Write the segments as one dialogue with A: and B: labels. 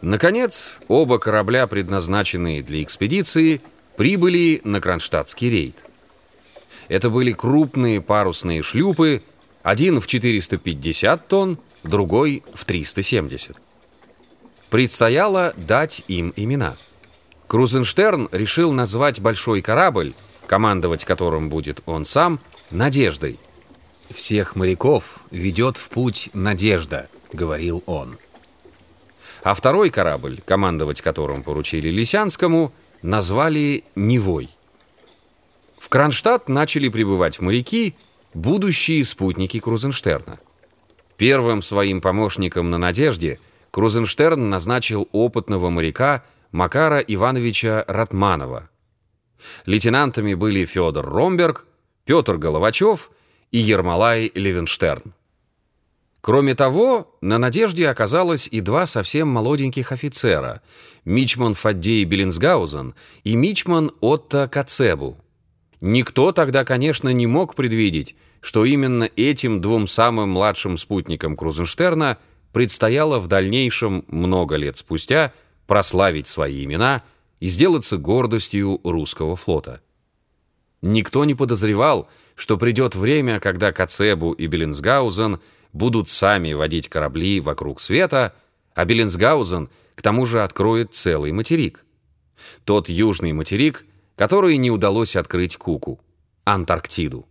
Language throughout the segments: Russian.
A: Наконец, оба корабля, предназначенные для экспедиции, прибыли на Кронштадтский рейд. Это были крупные парусные шлюпы, один в 450 тонн, другой в 370. Предстояло дать им имена. Крузенштерн решил назвать большой корабль, командовать которым будет он сам, «Надеждой». «Всех моряков ведет в путь надежда», — говорил он. А второй корабль, командовать которым поручили Лисянскому, назвали «Невой». В Кронштадт начали прибывать моряки, будущие спутники Крузенштерна. Первым своим помощником на «Надежде» Крузенштерн назначил опытного моряка Макара Ивановича Ратманова. Лейтенантами были Федор Ромберг, Петр Головачев и Ермолай Левенштерн. Кроме того, на «Надежде» оказалось и два совсем молоденьких офицера – Мичман Фаддей Беллинсгаузен и Мичман Отто Кацебу. Никто тогда, конечно, не мог предвидеть, что именно этим двум самым младшим спутникам Крузенштерна предстояло в дальнейшем, много лет спустя, прославить свои имена и сделаться гордостью русского флота. Никто не подозревал, что придет время, когда Кацебу и Беллинсгаузен будут сами водить корабли вокруг света, а Беллинсгаузен к тому же откроет целый материк. Тот южный материк, который не удалось открыть Куку – Антарктиду.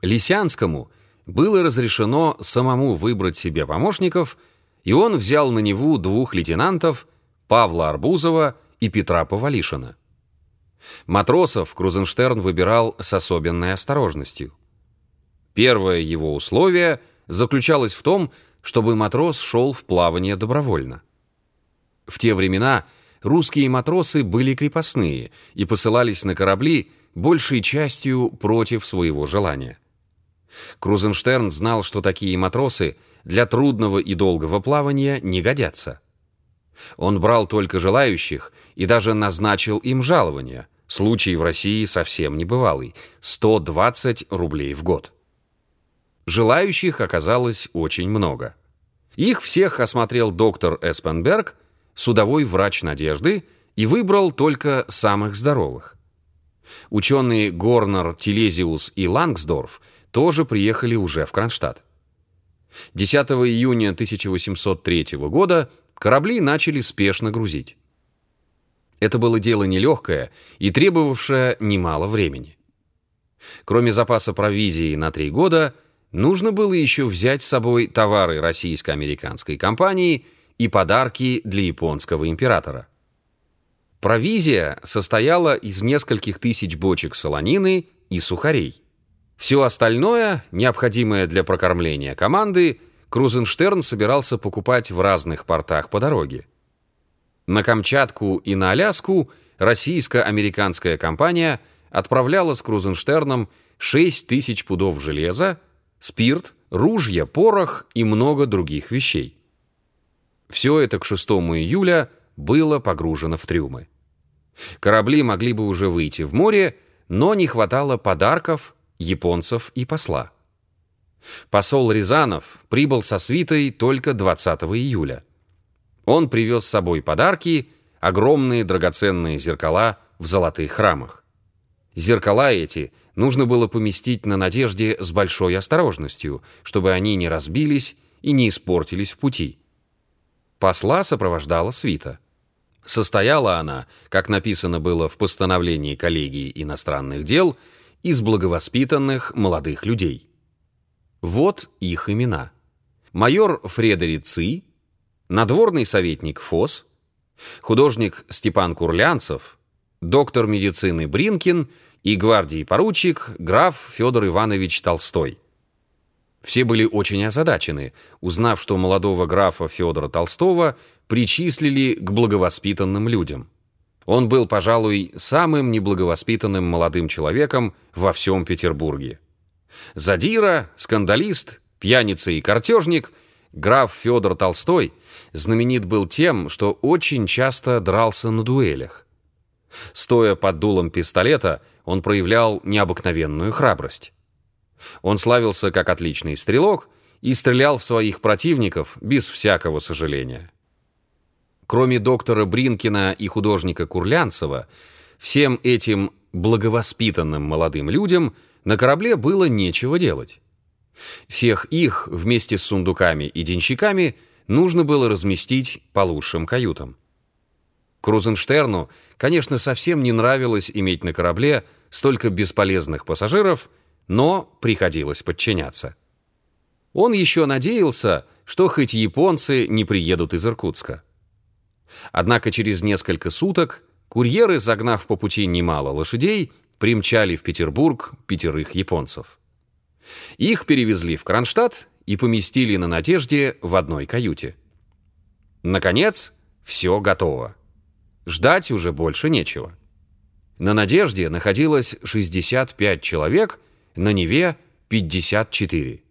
A: Лисянскому было разрешено самому выбрать себе помощников, и он взял на Неву двух лейтенантов Павла Арбузова и Петра Повалишина. Матросов Крузенштерн выбирал с особенной осторожностью. Первое его условие заключалось в том, чтобы матрос шел в плавание добровольно. В те времена русские матросы были крепостные и посылались на корабли большей частью против своего желания. Крузенштерн знал, что такие матросы для трудного и долгого плавания не годятся. Он брал только желающих и даже назначил им жалование. Случай в России совсем небывалый – 120 рублей в год. Желающих оказалось очень много. Их всех осмотрел доктор Эспенберг, судовой врач «Надежды», и выбрал только самых здоровых. Ученые Горнер, Телезиус и Лангсдорф тоже приехали уже в Кронштадт. 10 июня 1803 года корабли начали спешно грузить. Это было дело нелегкое и требовавшее немало времени. Кроме запаса провизии на три года, нужно было еще взять с собой товары российско-американской компании и подарки для японского императора. Провизия состояла из нескольких тысяч бочек солонины и сухарей. Все остальное, необходимое для прокормления команды, Крузенштерн собирался покупать в разных портах по дороге. На Камчатку и на Аляску российско-американская компания отправляла с Крузенштерном 6 тысяч пудов железа, спирт, ружья, порох и много других вещей. Все это к 6 июля было погружено в трюмы. Корабли могли бы уже выйти в море, но не хватало подарков, японцев и посла. Посол Рязанов прибыл со свитой только 20 июля. Он привез с собой подарки, огромные драгоценные зеркала в золотых храмах. Зеркала эти нужно было поместить на надежде с большой осторожностью, чтобы они не разбились и не испортились в пути. Посла сопровождала свита. Состояла она, как написано было в постановлении коллегии иностранных дел, из благовоспитанных молодых людей. Вот их имена. Майор Фредерик Ци, надворный советник Фос, художник Степан Курлянцев, доктор медицины Бринкин и гвардии поручик граф Федор Иванович Толстой. Все были очень озадачены, узнав, что молодого графа Федора Толстого причислили к благовоспитанным людям. Он был, пожалуй, самым неблаговоспитанным молодым человеком во всем Петербурге. Задира, скандалист, пьяница и картежник, граф Федор Толстой знаменит был тем, что очень часто дрался на дуэлях. Стоя под дулом пистолета, он проявлял необыкновенную храбрость. Он славился как отличный стрелок и стрелял в своих противников без всякого сожаления. Кроме доктора Бринкина и художника Курлянцева, всем этим благовоспитанным молодым людям на корабле было нечего делать. Всех их вместе с сундуками и денщиками нужно было разместить по лучшим каютам. Крузенштерну, конечно, совсем не нравилось иметь на корабле столько бесполезных пассажиров, но приходилось подчиняться. Он еще надеялся, что хоть японцы не приедут из Иркутска. Однако через несколько суток курьеры, загнав по пути немало лошадей, примчали в Петербург пятерых японцев. Их перевезли в Кронштадт и поместили на «Надежде» в одной каюте. Наконец, все готово. Ждать уже больше нечего. На «Надежде» находилось 65 человек, на «Неве» 54.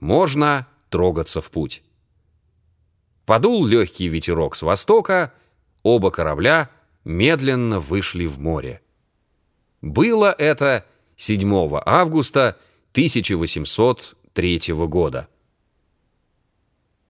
A: Можно трогаться в путь. Подул легкий ветерок с востока, оба корабля медленно вышли в море. Было это 7 августа 1803 года.